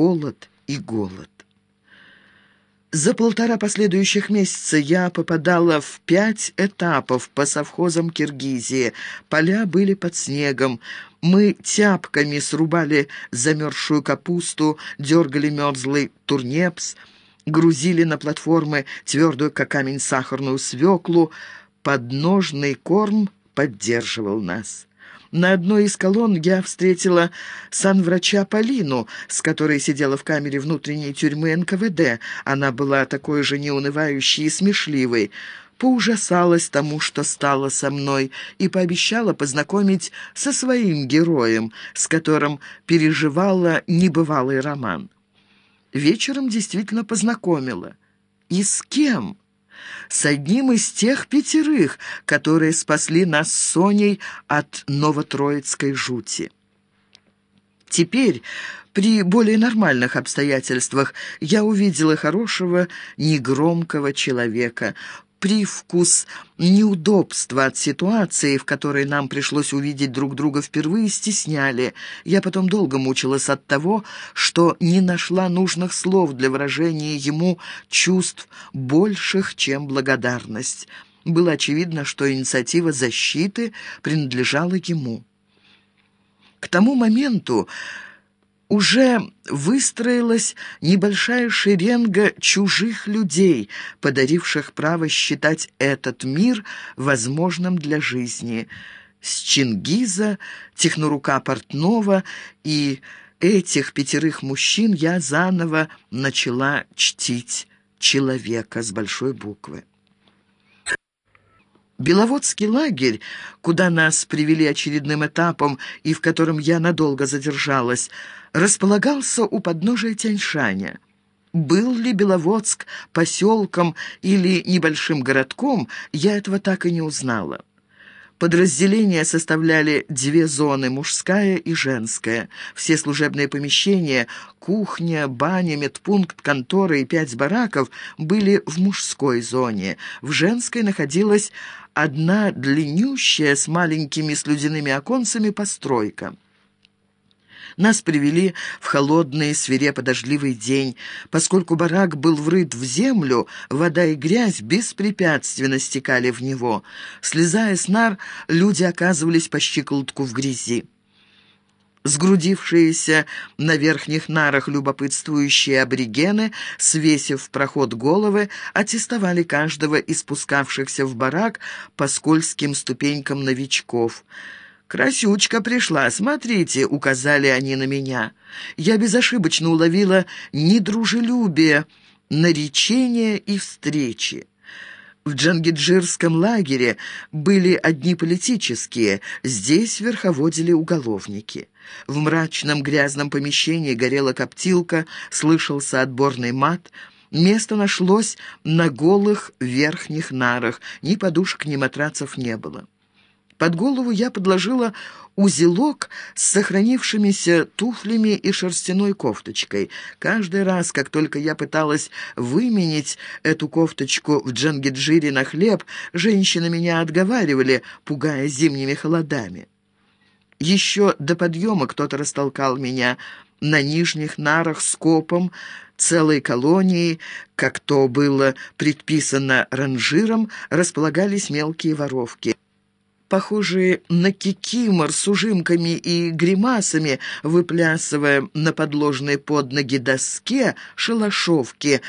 холод и голод. За полтора последующих месяца я попадала в пять этапов по совхозам Киргизии. Поля были под снегом. Мы тяпками срубали замерзшую капусту, дергали мерзлый турнепс, грузили на платформы твердую, как камень, сахарную свеклу. Подножный корм поддерживал нас. На одной из колонн я встретила санврача Полину, с которой сидела в камере внутренней тюрьмы НКВД. Она была такой же неунывающей и смешливой. Поужасалась тому, что стало со мной, и пообещала познакомить со своим героем, с которым переживала небывалый роман. Вечером действительно познакомила. И с кем? С одним из тех пятерых, которые спасли нас с Соней от новотроицкой жути. Теперь, при более нормальных обстоятельствах, я увидела хорошего, негромкого человека, привкус неудобства от ситуации, в которой нам пришлось увидеть друг друга впервые, стесняли. Я потом долго мучилась от того, что не нашла нужных слов для выражения ему чувств больших, чем благодарность. Было очевидно, что инициатива защиты принадлежала ему. К тому моменту уже выстроилась небольшая шеренга чужих людей, подаривших право считать этот мир возможным для жизни. С Чингиза, Технорука Портнова и этих пятерых мужчин я заново начала чтить человека с большой буквы. Беловодский лагерь, куда нас привели очередным этапом и в котором я надолго задержалась, располагался у подножия Тяньшаня. Был ли Беловодск поселком или небольшим городком, я этого так и не узнала. Подразделения составляли две зоны – мужская и женская. Все служебные помещения – кухня, баня, медпункт, контора и пять бараков – были в мужской зоне. В женской находилась одна длиннющая с маленькими слюдяными оконцами постройка. Нас привели в холодный, свирепо-дождливый день. Поскольку барак был врыт в землю, вода и грязь беспрепятственно стекали в него. Слезая с нар, люди оказывались по щиколотку в грязи. Сгрудившиеся на верхних нарах любопытствующие аборигены, свесив в проход головы, аттестовали каждого из спускавшихся в барак по скользким ступенькам новичков – «Красючка пришла, смотрите», — указали они на меня. Я безошибочно уловила недружелюбие, наречения и встречи. В Джангиджирском лагере были одни политические, здесь верховодили уголовники. В мрачном грязном помещении горела коптилка, слышался отборный мат. Место нашлось на голых верхних нарах, ни подушек, ни матрацев не было. Под голову я подложила узелок с сохранившимися туфлями и шерстяной кофточкой. Каждый раз, как только я пыталась выменить эту кофточку в Джангиджире на хлеб, женщины меня отговаривали, пугая зимними холодами. Еще до подъема кто-то растолкал меня на нижних нарах с копом, целой колонией, как то было предписано ранжиром, располагались мелкие воровки похожие на кикимор с ужимками и гримасами, выплясывая на подложной под ноги доске шалашовки,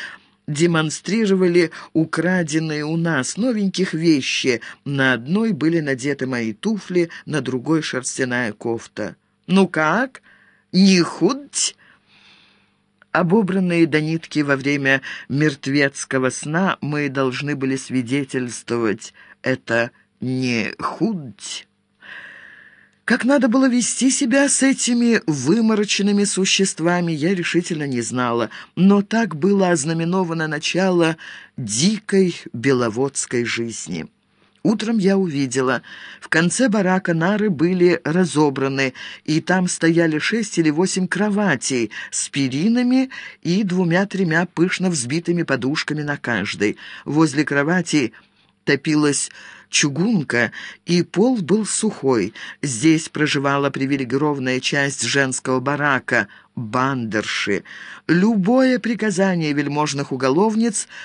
демонстрировали украденные у нас новеньких вещи. На одной были надеты мои туфли, на другой шерстяная кофта. «Ну как? Не худь?» Обобранные до нитки во время мертвецкого сна мы должны были свидетельствовать это не худь. Как надо было вести себя с этими вымороченными существами, я решительно не знала, но так было ознаменовано начало дикой беловодской жизни. Утром я увидела, в конце барака нары были разобраны, и там стояли шесть или восемь кроватей с перинами и двумя-тремя пышно взбитыми подушками на каждой. Возле кровати топилась чугунка, и пол был сухой. Здесь проживала привилегированная часть женского барака, бандерши. Любое приказание вельможных уголовниц